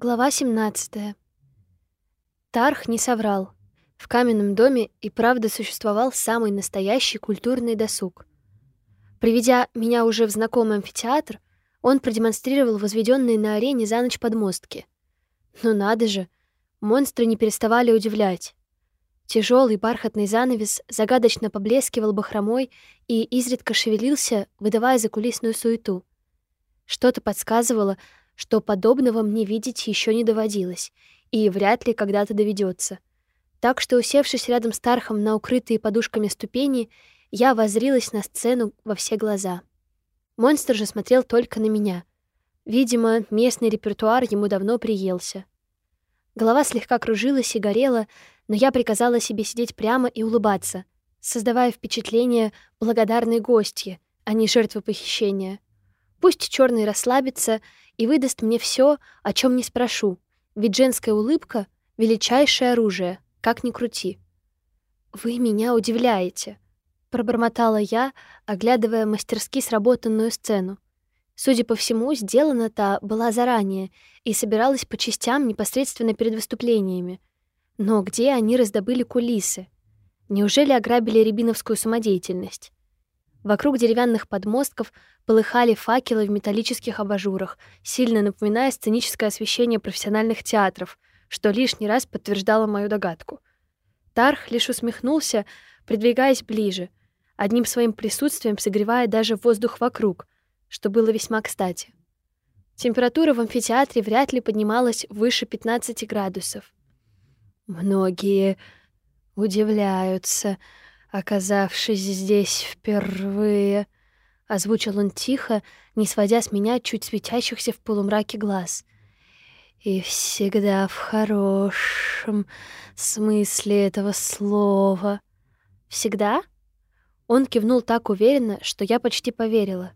Глава 17. Тарх не соврал. В каменном доме и правда существовал самый настоящий культурный досуг. Приведя меня уже в знакомый амфитеатр, он продемонстрировал возведенные на арене за ночь подмостки. Ну надо же, монстры не переставали удивлять. Тяжелый бархатный занавес загадочно поблескивал бахромой и изредка шевелился, выдавая закулисную суету. Что-то подсказывало, что подобного мне видеть еще не доводилось и вряд ли когда-то доведется. Так что, усевшись рядом с Тархом на укрытые подушками ступени, я возрилась на сцену во все глаза. Монстр же смотрел только на меня. Видимо, местный репертуар ему давно приелся. Голова слегка кружилась и горела, но я приказала себе сидеть прямо и улыбаться, создавая впечатление благодарной гостьи, а не жертвы похищения. Пусть черный расслабится и выдаст мне все, о чем не спрошу, ведь женская улыбка — величайшее оружие, как ни крути. «Вы меня удивляете», — пробормотала я, оглядывая мастерски сработанную сцену. Судя по всему, сделана-то была заранее и собиралась по частям непосредственно перед выступлениями. Но где они раздобыли кулисы? Неужели ограбили рябиновскую самодеятельность? Вокруг деревянных подмостков полыхали факелы в металлических абажурах, сильно напоминая сценическое освещение профессиональных театров, что лишний раз подтверждало мою догадку. Тарх лишь усмехнулся, придвигаясь ближе, одним своим присутствием согревая даже воздух вокруг, что было весьма кстати. Температура в амфитеатре вряд ли поднималась выше 15 градусов. Многие удивляются, оказавшись здесь впервые», — озвучил он тихо, не сводя с меня чуть светящихся в полумраке глаз. «И всегда в хорошем смысле этого слова». «Всегда?» Он кивнул так уверенно, что я почти поверила.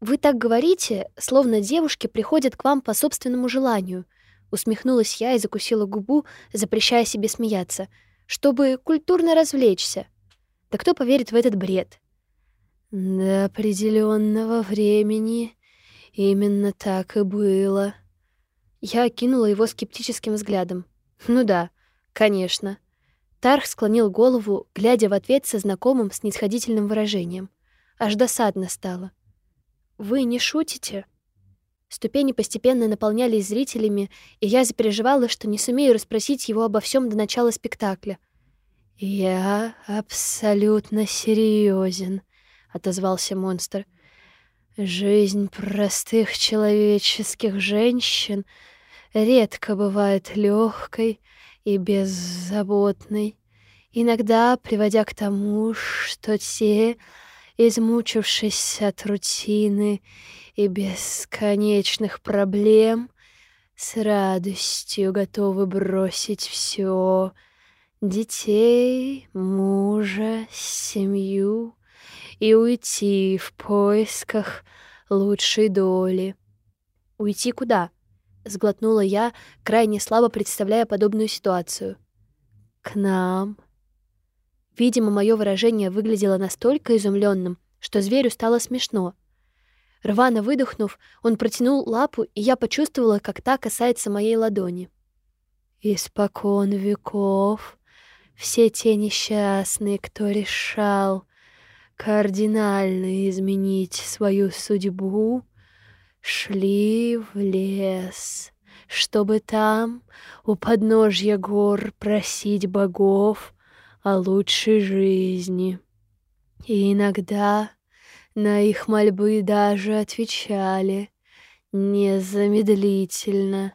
«Вы так говорите, словно девушки приходят к вам по собственному желанию», — усмехнулась я и закусила губу, запрещая себе смеяться, «чтобы культурно развлечься». Да кто поверит в этот бред? До определенного времени именно так и было. Я окинула его скептическим взглядом. Ну да, конечно. Тарх склонил голову, глядя в ответ со знакомым снисходительным выражением. Аж досадно стало. «Вы не шутите?» Ступени постепенно наполнялись зрителями, и я запереживала, что не сумею расспросить его обо всем до начала спектакля — «Я абсолютно серьезен», — отозвался монстр. «Жизнь простых человеческих женщин редко бывает легкой и беззаботной, иногда приводя к тому, что те, измучившись от рутины и бесконечных проблем, с радостью готовы бросить все — детей, мужа, семью и уйти в поисках лучшей доли. «Уйти куда?» — сглотнула я, крайне слабо представляя подобную ситуацию. «К нам». Видимо, мое выражение выглядело настолько изумленным, что зверю стало смешно. Рвано выдохнув, он протянул лапу, и я почувствовала, как та касается моей ладони. «Испокон веков все те несчастные, кто решал кардинально изменить свою судьбу, шли в лес, чтобы там, у подножья гор, просить богов о лучшей жизни. И иногда на их мольбы даже отвечали незамедлительно.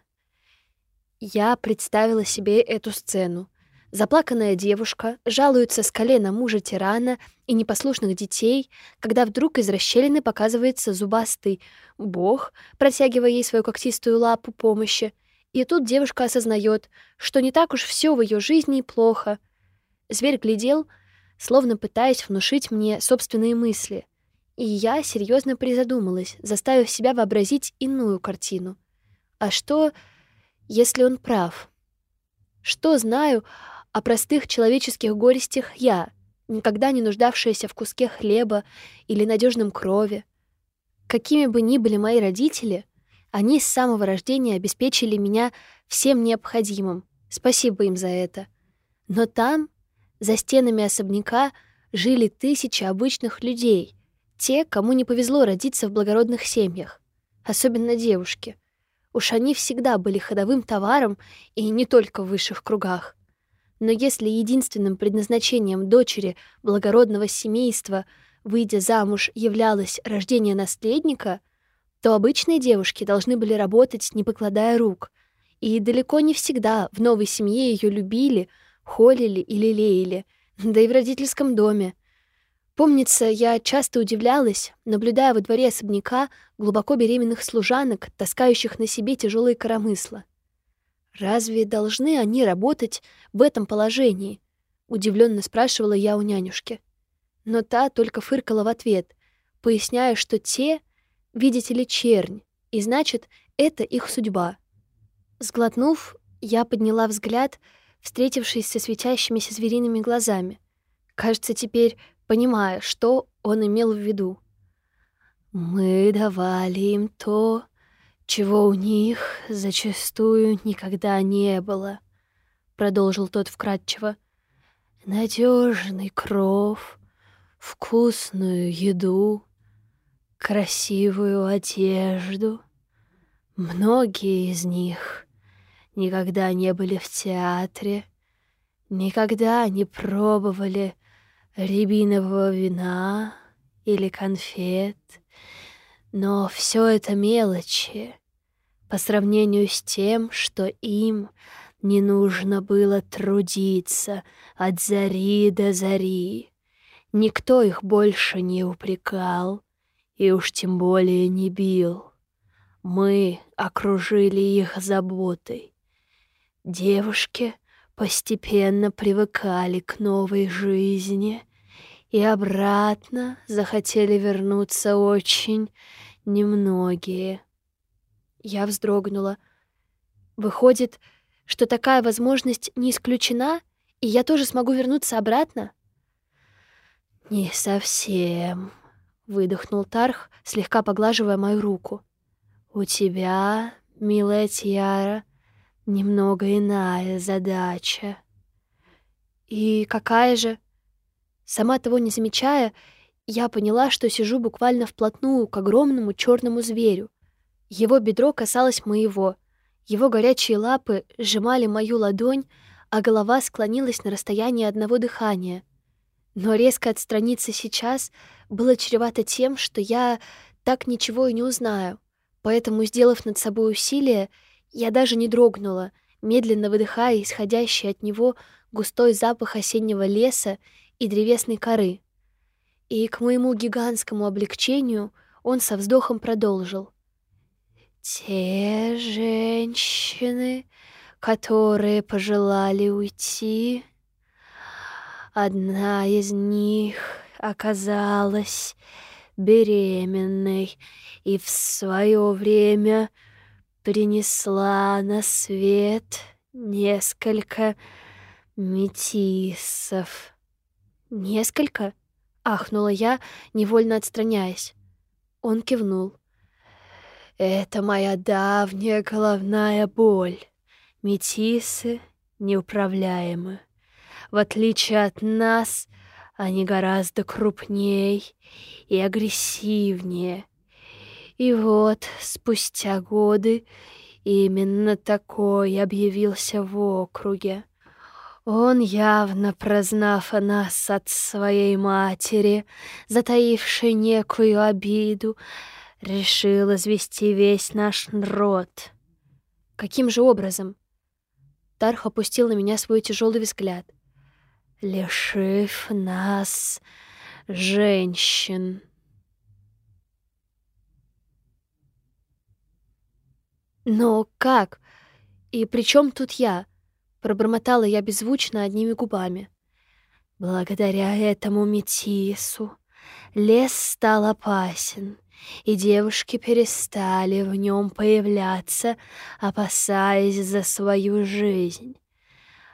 Я представила себе эту сцену. Заплаканная девушка жалуется скале на мужа тирана и непослушных детей, когда вдруг из расщелины показывается зубастый бог, протягивая ей свою когтистую лапу помощи. И тут девушка осознает, что не так уж все в ее жизни плохо. Зверь глядел, словно пытаясь внушить мне собственные мысли. И я серьезно призадумалась, заставив себя вообразить иную картину. А что, если он прав? Что знаю о простых человеческих горестях я, никогда не нуждавшаяся в куске хлеба или надежном крови. Какими бы ни были мои родители, Они с самого рождения обеспечили меня всем необходимым. Спасибо им за это. Но там, за стенами особняка, жили тысячи обычных людей, те, кому не повезло родиться в благородных семьях, особенно девушки. Уж они всегда были ходовым товаром и не только в высших кругах. Но если единственным предназначением дочери благородного семейства, выйдя замуж, являлось рождение наследника, то обычные девушки должны были работать, не покладая рук. И далеко не всегда в новой семье ее любили, холили или лелеяли, да и в родительском доме. Помнится, я часто удивлялась, наблюдая во дворе особняка глубоко беременных служанок, таскающих на себе тяжелые коромысла. «Разве должны они работать в этом положении?» — удивленно спрашивала я у нянюшки. Но та только фыркала в ответ, поясняя, что те, видите ли, чернь, и значит, это их судьба. Сглотнув, я подняла взгляд, встретившись со светящимися звериными глазами. Кажется, теперь понимая, что он имел в виду. «Мы давали им то, чего у них зачастую никогда не было», — продолжил тот вкратчиво. «Надежный кров, вкусную еду, красивую одежду. Многие из них никогда не были в театре, никогда не пробовали рябинового вина или конфет, но все это мелочи по сравнению с тем, что им не нужно было трудиться от зари до зари. Никто их больше не упрекал и уж тем более не бил. Мы окружили их заботой. Девушки постепенно привыкали к новой жизни и обратно захотели вернуться очень немногие. Я вздрогнула. Выходит, что такая возможность не исключена, и я тоже смогу вернуться обратно? Не совсем, выдохнул Тарх, слегка поглаживая мою руку. У тебя, милая Тиара, немного иная задача. И какая же? Сама того не замечая, я поняла, что сижу буквально вплотную к огромному черному зверю. Его бедро касалось моего, его горячие лапы сжимали мою ладонь, а голова склонилась на расстоянии одного дыхания. Но резко отстраниться сейчас было чревато тем, что я так ничего и не узнаю. Поэтому, сделав над собой усилие, я даже не дрогнула, медленно выдыхая исходящий от него густой запах осеннего леса и древесной коры. И к моему гигантскому облегчению он со вздохом продолжил. «Те женщины, которые пожелали уйти, одна из них оказалась беременной и в свое время принесла на свет несколько метисов. «Несколько?» — ахнула я, невольно отстраняясь. Он кивнул. «Это моя давняя головная боль. Метисы неуправляемы. В отличие от нас, они гораздо крупней и агрессивнее. И вот, спустя годы, именно такой объявился в округе. Он, явно прознав о нас от своей матери, затаившей некую обиду, решил извести весь наш род. Каким же образом? Тарх опустил на меня свой тяжелый взгляд. Лишив нас женщин. «Но как? И при чем тут я?» — пробормотала я беззвучно одними губами. Благодаря этому метису лес стал опасен, и девушки перестали в нем появляться, опасаясь за свою жизнь.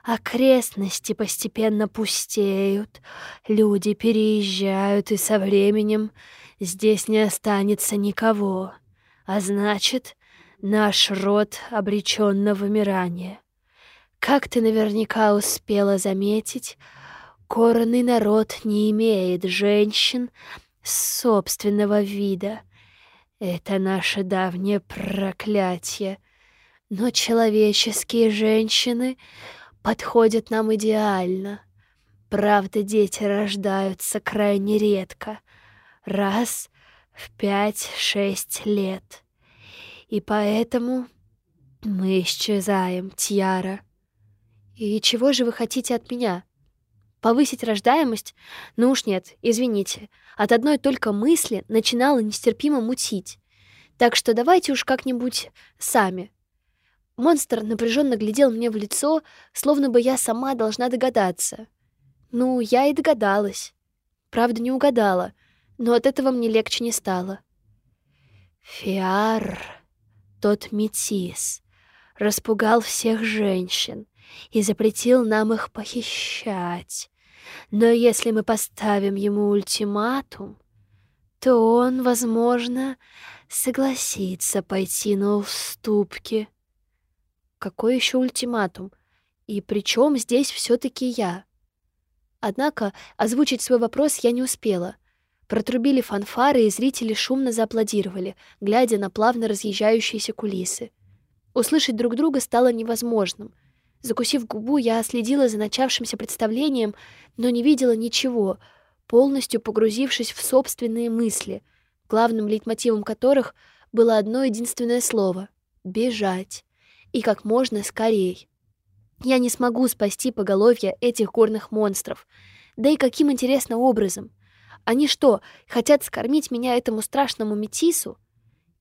Окрестности постепенно пустеют, люди переезжают, и со временем здесь не останется никого. А значит, наш род обречен на вымирание. Как ты наверняка успела заметить, коренный народ не имеет женщин собственного вида. Это наше давнее проклятие. Но человеческие женщины подходят нам идеально. Правда, дети рождаются крайне редко. Раз в пять-шесть лет. И поэтому мы исчезаем, Тьяра. И чего же вы хотите от меня? Повысить рождаемость? Ну уж нет, извините. От одной только мысли начинала нестерпимо мутить. Так что давайте уж как-нибудь сами. Монстр напряженно глядел мне в лицо, словно бы я сама должна догадаться. Ну, я и догадалась. Правда, не угадала, но от этого мне легче не стало. Фиар, тот метис, распугал всех женщин и запретил нам их похищать. Но если мы поставим ему ультиматум, то он, возможно, согласится пойти на уступки. Какой еще ультиматум? И при чем здесь все-таки я? Однако озвучить свой вопрос я не успела. Протрубили фанфары, и зрители шумно зааплодировали, глядя на плавно разъезжающиеся кулисы. Услышать друг друга стало невозможным. Закусив губу, я следила за начавшимся представлением, но не видела ничего, полностью погрузившись в собственные мысли, главным лейтмотивом которых было одно единственное слово — «бежать» и как можно скорей. Я не смогу спасти поголовье этих горных монстров. Да и каким интересным образом? Они что, хотят скормить меня этому страшному метису?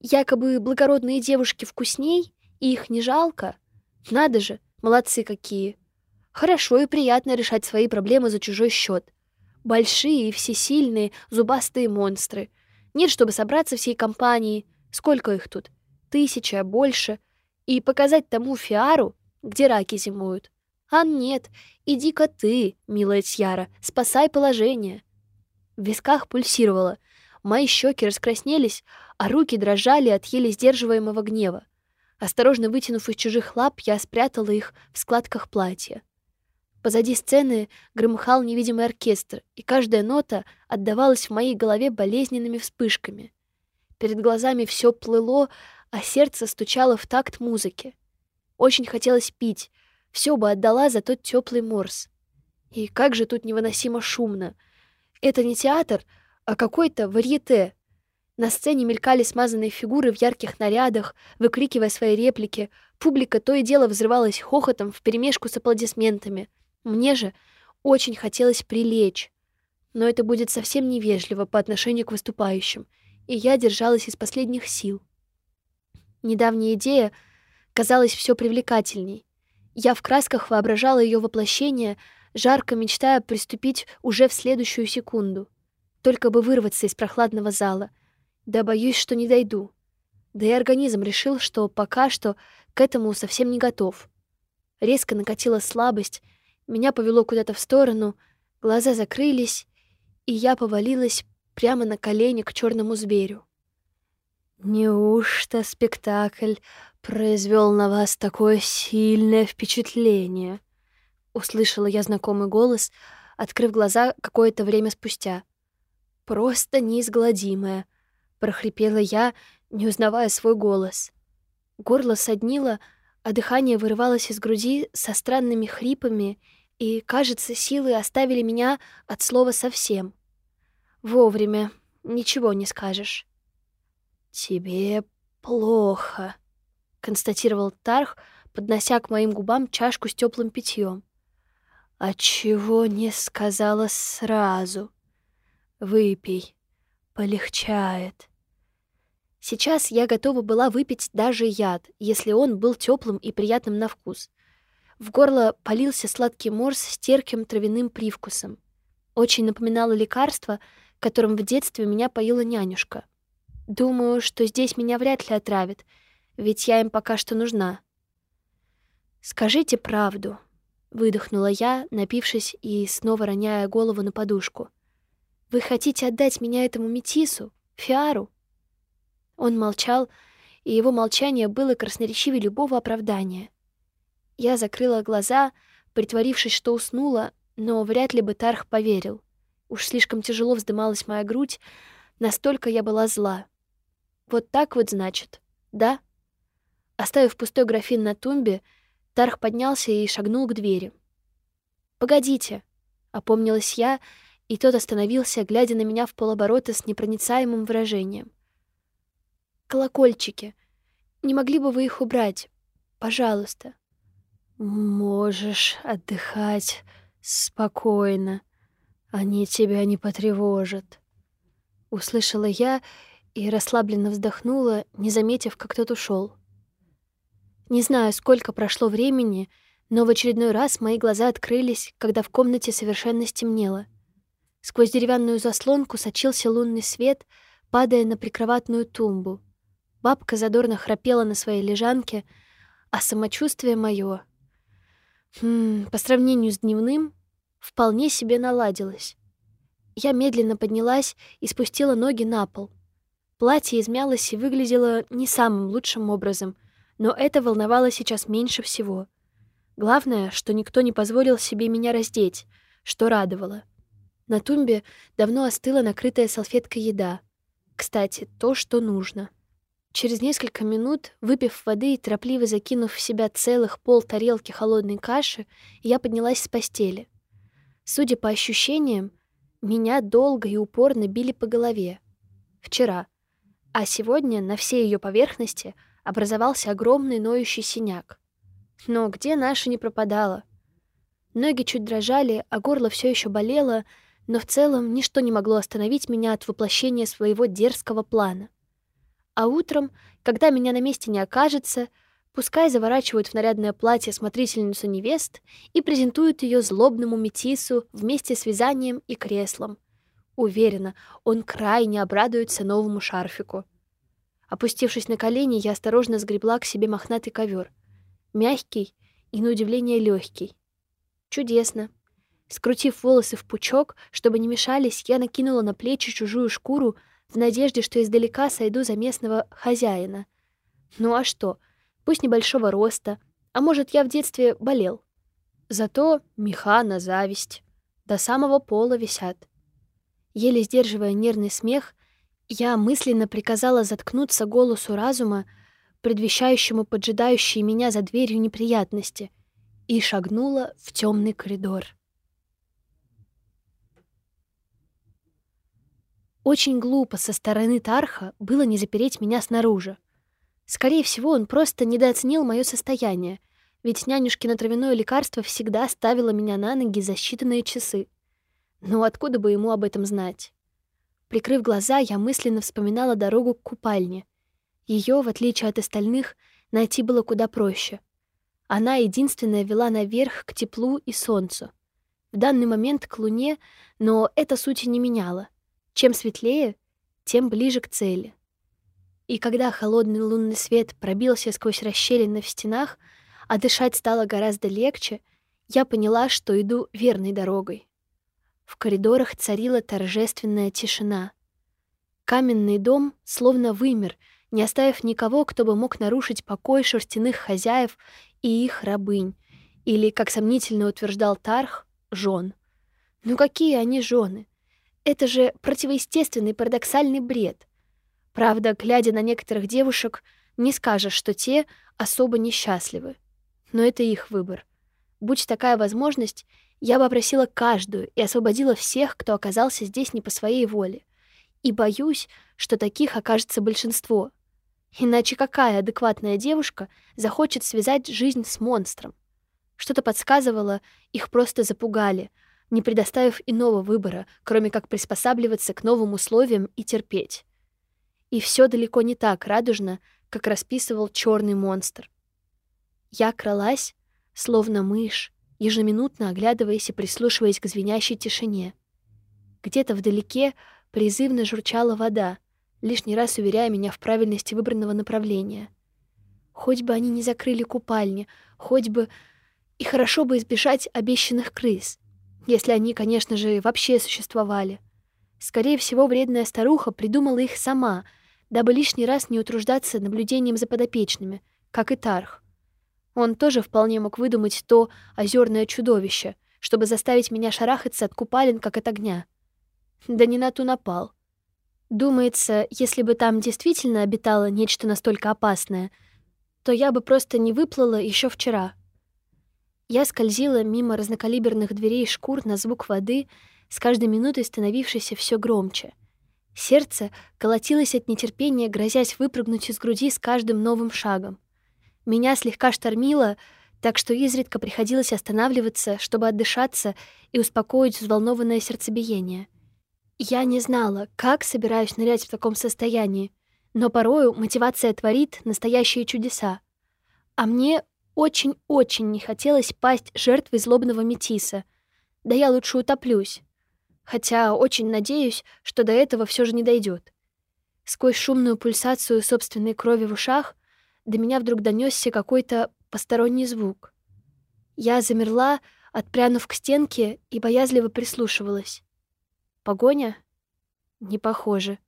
Якобы благородные девушки вкусней, и их не жалко? Надо же, молодцы какие. Хорошо и приятно решать свои проблемы за чужой счет. Большие и всесильные зубастые монстры. Нет, чтобы собраться всей компанией. Сколько их тут? Тысяча, больше — и показать тому Фиару, где раки зимуют. А нет, иди-ка ты, милая Тьяра, спасай положение. В висках пульсировало, мои щеки раскраснелись, а руки дрожали от еле сдерживаемого гнева. Осторожно вытянув из чужих лап, я спрятала их в складках платья. Позади сцены громыхал невидимый оркестр, и каждая нота отдавалась в моей голове болезненными вспышками. Перед глазами все плыло, а сердце стучало в такт музыки. Очень хотелось пить, все бы отдала за тот теплый морс. И как же тут невыносимо шумно. Это не театр, а какой-то варьете. На сцене мелькали смазанные фигуры в ярких нарядах, выкрикивая свои реплики. Публика то и дело взрывалась хохотом вперемешку с аплодисментами. Мне же очень хотелось прилечь. Но это будет совсем невежливо по отношению к выступающим, и я держалась из последних сил. Недавняя идея казалась все привлекательней. Я в красках воображала ее воплощение, жарко мечтая приступить уже в следующую секунду. Только бы вырваться из прохладного зала. Да боюсь, что не дойду. Да и организм решил, что пока что к этому совсем не готов. Резко накатила слабость, меня повело куда-то в сторону, глаза закрылись, и я повалилась прямо на колени к черному зверю. «Неужто спектакль произвел на вас такое сильное впечатление?» Услышала я знакомый голос, открыв глаза какое-то время спустя. «Просто неизгладимое», — прохрипела я, не узнавая свой голос. Горло соднило, а дыхание вырывалось из груди со странными хрипами, и, кажется, силы оставили меня от слова совсем. Вовремя, ничего не скажешь. «Тебе плохо», — констатировал Тарх, поднося к моим губам чашку с теплым питьем. «Отчего не сказала сразу? Выпей, полегчает». Сейчас я готова была выпить даже яд, если он был теплым и приятным на вкус. В горло полился сладкий морс с терким травяным привкусом. Очень напоминало лекарство, которым в детстве меня поила нянюшка — Думаю, что здесь меня вряд ли отравят, ведь я им пока что нужна. «Скажите правду», — выдохнула я, напившись и снова роняя голову на подушку. «Вы хотите отдать меня этому метису, Фиару?» Он молчал, и его молчание было красноречивее любого оправдания. Я закрыла глаза, притворившись, что уснула, но вряд ли бы Тарх поверил. Уж слишком тяжело вздымалась моя грудь, настолько я была зла. Вот так вот, значит, да? Оставив пустой графин на тумбе, Тарх поднялся и шагнул к двери. «Погодите», — опомнилась я, и тот остановился, глядя на меня в полоборота с непроницаемым выражением. «Колокольчики. Не могли бы вы их убрать? Пожалуйста». «Можешь отдыхать спокойно. Они тебя не потревожат». Услышала я и расслабленно вздохнула, не заметив, как тот ушел. Не знаю, сколько прошло времени, но в очередной раз мои глаза открылись, когда в комнате совершенно стемнело. Сквозь деревянную заслонку сочился лунный свет, падая на прикроватную тумбу. Бабка задорно храпела на своей лежанке, а самочувствие мое, хм, по сравнению с дневным, вполне себе наладилось. Я медленно поднялась и спустила ноги на пол. Платье измялось и выглядело не самым лучшим образом, но это волновало сейчас меньше всего — Главное, что никто не позволил себе меня раздеть, что радовало. На тумбе давно остыла накрытая салфеткой еда. Кстати, то, что нужно. Через несколько минут, выпив воды и торопливо закинув в себя целых пол тарелки холодной каши, я поднялась с постели. Судя по ощущениям, меня долго и упорно били по голове. Вчера. А сегодня на всей ее поверхности образовался огромный ноющий синяк. Но где наша не пропадала? Ноги чуть дрожали, а горло все еще болело, но в целом ничто не могло остановить меня от воплощения своего дерзкого плана. А утром, когда меня на месте не окажется, пускай заворачивают в нарядное платье смотрительницу невест и презентуют ее злобному метису вместе с вязанием и креслом. Уверена, он крайне обрадуется новому шарфику. Опустившись на колени, я осторожно сгребла к себе мохнатый ковер. Мягкий и, на удивление, легкий. Чудесно. Скрутив волосы в пучок, чтобы не мешались, я накинула на плечи чужую шкуру в надежде, что издалека сойду за местного хозяина. Ну а что? Пусть небольшого роста, а может, я в детстве болел. Зато меха на зависть. До самого пола висят. Еле сдерживая нервный смех, я мысленно приказала заткнуться голосу разума, предвещающему поджидающие меня за дверью неприятности, и шагнула в темный коридор. Очень глупо со стороны Тарха было не запереть меня снаружи. Скорее всего, он просто недооценил мое состояние, ведь нянюшкино травяное лекарство всегда ставило меня на ноги за считанные часы. Но откуда бы ему об этом знать? Прикрыв глаза, я мысленно вспоминала дорогу к купальне — ее, в отличие от остальных, найти было куда проще. Она единственная вела наверх к теплу и солнцу. В данный момент к луне, но это сути не меняло. Чем светлее, тем ближе к цели. И когда холодный лунный свет пробился сквозь расщелины в стенах, а дышать стало гораздо легче, я поняла, что иду верной дорогой. В коридорах царила торжественная тишина. Каменный дом словно вымер — не оставив никого, кто бы мог нарушить покой шерстяных хозяев и их рабынь, или, как сомнительно утверждал Тарх, жен. Ну какие они жены? Это же противоестественный парадоксальный бред. Правда, глядя на некоторых девушек, не скажешь, что те особо несчастливы. Но это их выбор. Будь такая возможность, я бы опросила каждую и освободила всех, кто оказался здесь не по своей воле. И боюсь, что таких окажется большинство — Иначе какая адекватная девушка захочет связать жизнь с монстром? Что-то подсказывало, их просто запугали, не предоставив иного выбора, кроме как приспосабливаться к новым условиям и терпеть. И все далеко не так радужно, как расписывал черный монстр. Я кралась, словно мышь, ежеминутно оглядываясь и прислушиваясь к звенящей тишине. Где-то вдалеке призывно журчала вода — лишний раз уверяя меня в правильности выбранного направления. Хоть бы они не закрыли купальни, хоть бы... И хорошо бы избежать обещанных крыс, если они, конечно же, вообще существовали. Скорее всего, вредная старуха придумала их сама, дабы лишний раз не утруждаться наблюдением за подопечными, как и Тарх. Он тоже вполне мог выдумать то озерное чудовище, чтобы заставить меня шарахаться от купалин, как от огня. Да не на ту напал. Думается, если бы там действительно обитало нечто настолько опасное, то я бы просто не выплыла еще вчера. Я скользила мимо разнокалиберных дверей шкур на звук воды, с каждой минутой становившейся все громче. Сердце колотилось от нетерпения, грозясь выпрыгнуть из груди с каждым новым шагом. Меня слегка штормило, так что изредка приходилось останавливаться, чтобы отдышаться и успокоить взволнованное сердцебиение — я не знала, как собираюсь нырять в таком состоянии, но порою мотивация творит настоящие чудеса. А мне очень-очень не хотелось пасть жертвой злобного метиса. Да я лучше утоплюсь. Хотя очень надеюсь, что до этого все же не дойдет. Сквозь шумную пульсацию собственной крови в ушах до меня вдруг донесся какой-то посторонний звук. Я замерла, отпрянув к стенке и боязливо прислушивалась. Погоня? Не похоже.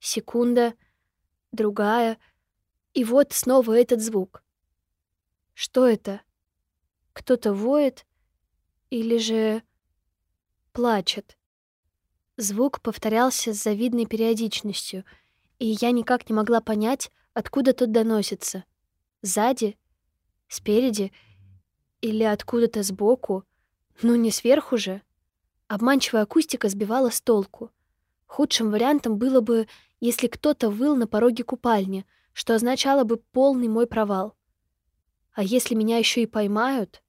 Секунда, другая, и вот снова этот звук. Что это? Кто-то воет или же плачет? Звук повторялся с завидной периодичностью, и я никак не могла понять, откуда тот доносится. Сзади? Спереди? Или откуда-то сбоку? Ну, не сверху же. Обманчивая акустика сбивала с толку. Худшим вариантом было бы, если кто-то выл на пороге купальни, что означало бы полный мой провал. А если меня еще и поймают?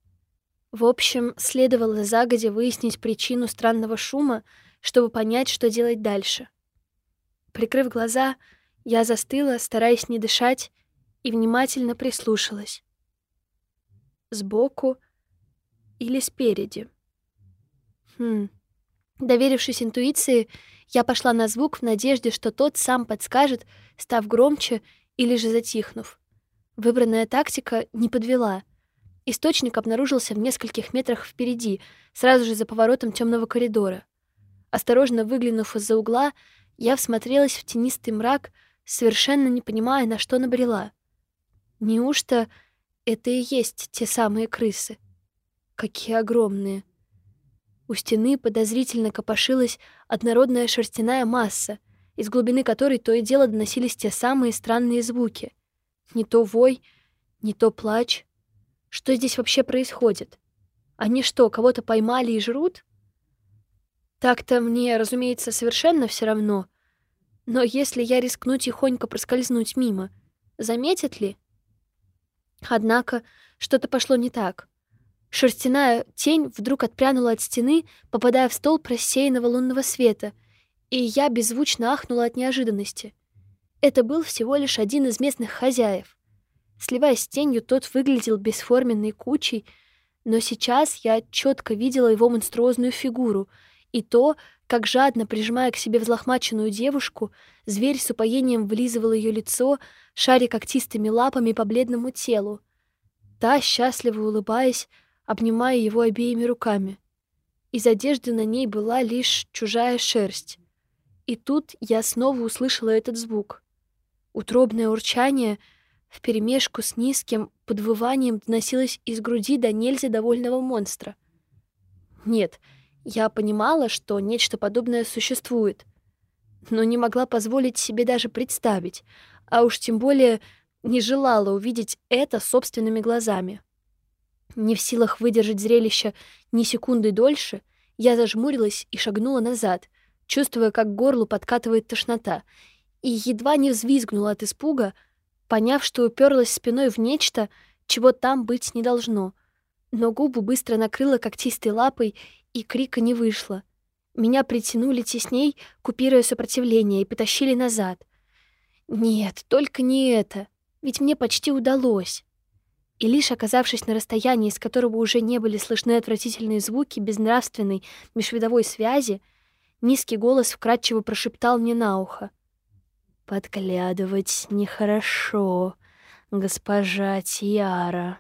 В общем, следовало загодя выяснить причину странного шума, чтобы понять, что делать дальше. Прикрыв глаза, я застыла, стараясь не дышать, и внимательно прислушалась. Сбоку или спереди? Хм. Доверившись интуиции, я пошла на звук в надежде, что тот сам подскажет, став громче или же затихнув. Выбранная тактика не подвела. Источник обнаружился в нескольких метрах впереди, сразу же за поворотом темного коридора. Осторожно выглянув из-за угла, я всмотрелась в тенистый мрак, совершенно не понимая, на что набрела. Неужто это и есть те самые крысы? Какие огромные! У стены подозрительно копошилась однородная шерстяная масса, из глубины которой то и дело доносились те самые странные звуки. Не то вой, не то плач. Что здесь вообще происходит? Они что, кого-то поймали и жрут? Так-то мне, разумеется, совершенно все равно. Но если я рискну тихонько проскользнуть мимо, заметят ли? Однако что-то пошло не так. Шерстяная тень вдруг отпрянула от стены, попадая в столб рассеянного лунного света, и я беззвучно ахнула от неожиданности. Это был всего лишь один из местных хозяев. Сливаясь с тенью, тот выглядел бесформенной кучей, но сейчас я четко видела его монструозную фигуру и то, как жадно прижимая к себе взлохмаченную девушку, зверь с упоением вылизывал ее лицо, шаря когтистыми лапами по бледному телу. Та, счастливо улыбаясь, обнимая его обеими руками. Из одежды на ней была лишь чужая шерсть. И тут я снова услышала этот звук. Утробное урчание вперемешку с низким подвыванием доносилось из груди до нельзя довольного монстра. Нет, я понимала, что нечто подобное существует, но не могла позволить себе даже представить, а уж тем более не желала увидеть это собственными глазами. Не в силах выдержать зрелище ни секунды дольше, я зажмурилась и шагнула назад, чувствуя, как к горлу подкатывает тошнота, и едва не взвизгнула от испуга, поняв, что уперлась спиной в нечто, чего там быть не должно. Но губу быстро накрыла когтистой лапой, и крика не вышло. Меня притянули тесней, купируя сопротивление, и потащили назад. Нет, только не это, ведь мне почти удалось и лишь оказавшись на расстоянии, из которого уже не были слышны отвратительные звуки безнравственной межвидовой связи, низкий голос вкрадчиво прошептал мне на ухо. «Подглядывать нехорошо, госпожа Тиара».